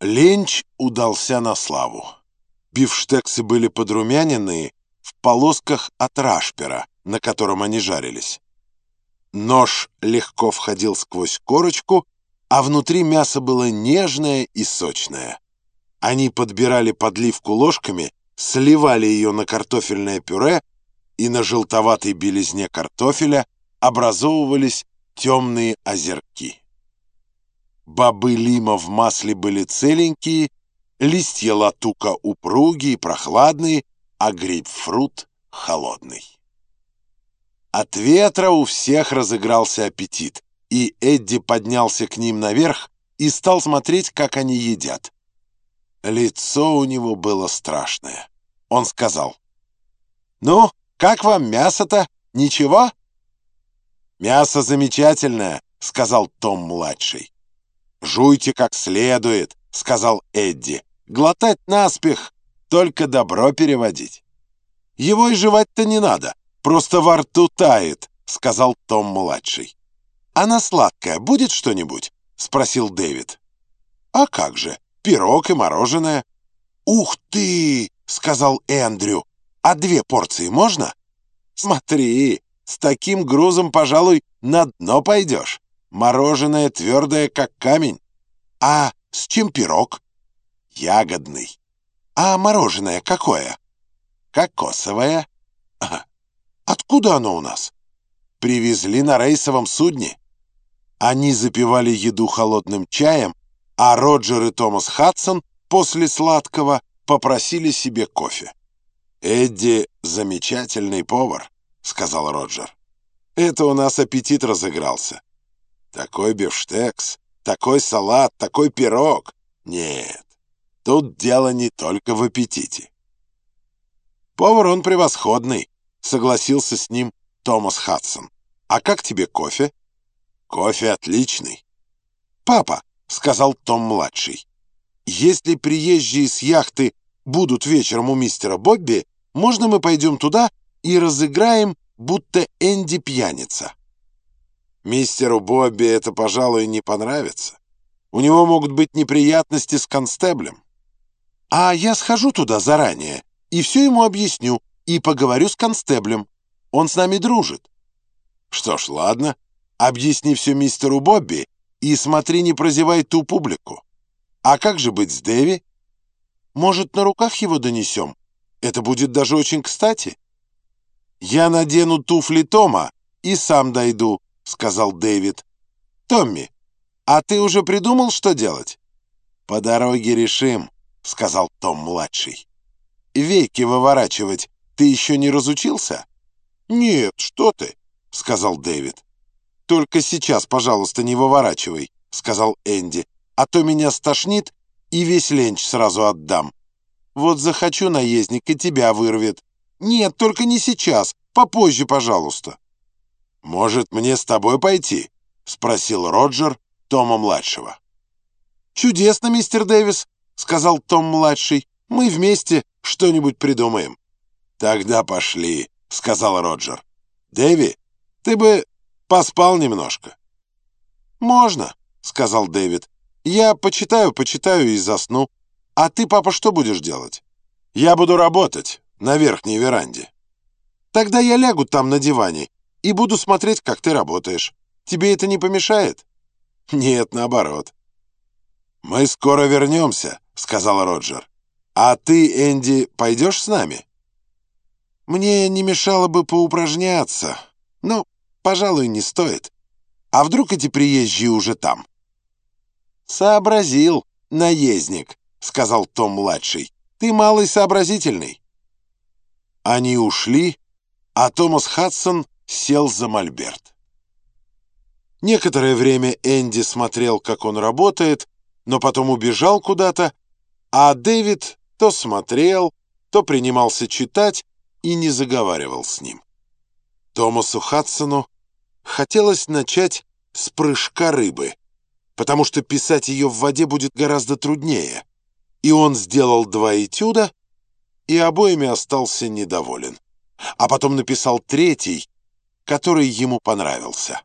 Ленч удался на славу. Бифштексы были подрумяненные в полосках от рашпера, на котором они жарились. Нож легко входил сквозь корочку, а внутри мясо было нежное и сочное. Они подбирали подливку ложками, сливали ее на картофельное пюре, и на желтоватой белизне картофеля образовывались темные озерки. Бобы лима в масле были целенькие, листья латука упругие прохладные, а грейпфрут холодный. От ветра у всех разыгрался аппетит, и Эдди поднялся к ним наверх и стал смотреть, как они едят. Лицо у него было страшное. Он сказал, «Ну, как вам мясо-то? Ничего?» «Мясо замечательное», — сказал Том-младший. «Жуйте как следует», — сказал Эдди. «Глотать наспех, только добро переводить». «Его и жевать-то не надо, просто во рту тает», — сказал Том-младший. «А на сладкое будет что-нибудь?» — спросил Дэвид. «А как же, пирог и мороженое». «Ух ты!» — сказал Эндрю. «А две порции можно?» «Смотри, с таким грузом, пожалуй, на дно пойдешь». Мороженое твердое, как камень. А с чем пирог? Ягодный. А мороженое какое? Кокосовое. Ага. Откуда оно у нас? Привезли на рейсовом судне. Они запивали еду холодным чаем, а Роджер и Томас Хадсон после сладкого попросили себе кофе. «Эдди — замечательный повар», — сказал Роджер. «Это у нас аппетит разыгрался. Такой бифштекс, такой салат, такой пирог. Нет, тут дело не только в аппетите. Повар он превосходный, согласился с ним Томас Хадсон. А как тебе кофе? Кофе отличный. Папа, сказал Том-младший, если приезжие с яхты будут вечером у мистера Бобби, можно мы пойдем туда и разыграем, будто Энди пьяница. Мистеру Бобби это, пожалуй, не понравится. У него могут быть неприятности с констеблем. А я схожу туда заранее и все ему объясню, и поговорю с констеблем. Он с нами дружит. Что ж, ладно. Объясни все мистеру Бобби и смотри, не прозевай ту публику. А как же быть с Дэви? Может, на руках его донесем? Это будет даже очень кстати. Я надену туфли Тома и сам дойду, — сказал Дэвид. «Томми, а ты уже придумал, что делать?» «По дороге решим», — сказал Том-младший. «Веки выворачивать ты еще не разучился?» «Нет, что ты», — сказал Дэвид. «Только сейчас, пожалуйста, не выворачивай», — сказал Энди, «а то меня стошнит и весь ленч сразу отдам. Вот захочу наездник и тебя вырвет. Нет, только не сейчас, попозже, пожалуйста». «Может, мне с тобой пойти?» — спросил Роджер Тома-младшего. «Чудесно, мистер Дэвис», — сказал Том-младший. «Мы вместе что-нибудь придумаем». «Тогда пошли», — сказал Роджер. «Дэви, ты бы поспал немножко». «Можно», — сказал Дэвид. «Я почитаю, почитаю и засну. А ты, папа, что будешь делать?» «Я буду работать на верхней веранде». «Тогда я лягу там на диване и буду смотреть, как ты работаешь. Тебе это не помешает?» «Нет, наоборот». «Мы скоро вернемся», — сказал Роджер. «А ты, Энди, пойдешь с нами?» «Мне не мешало бы поупражняться. Но, пожалуй, не стоит. А вдруг эти приезжие уже там?» «Сообразил, наездник», — сказал Том-младший. «Ты малый сообразительный». Они ушли, а Томас Хадсон сел за мольберт. Некоторое время Энди смотрел, как он работает, но потом убежал куда-то, а Дэвид то смотрел, то принимался читать и не заговаривал с ним. Томасу Хадсону хотелось начать с прыжка рыбы, потому что писать ее в воде будет гораздо труднее, и он сделал два этюда и обоими остался недоволен. А потом написал третий, который ему понравился.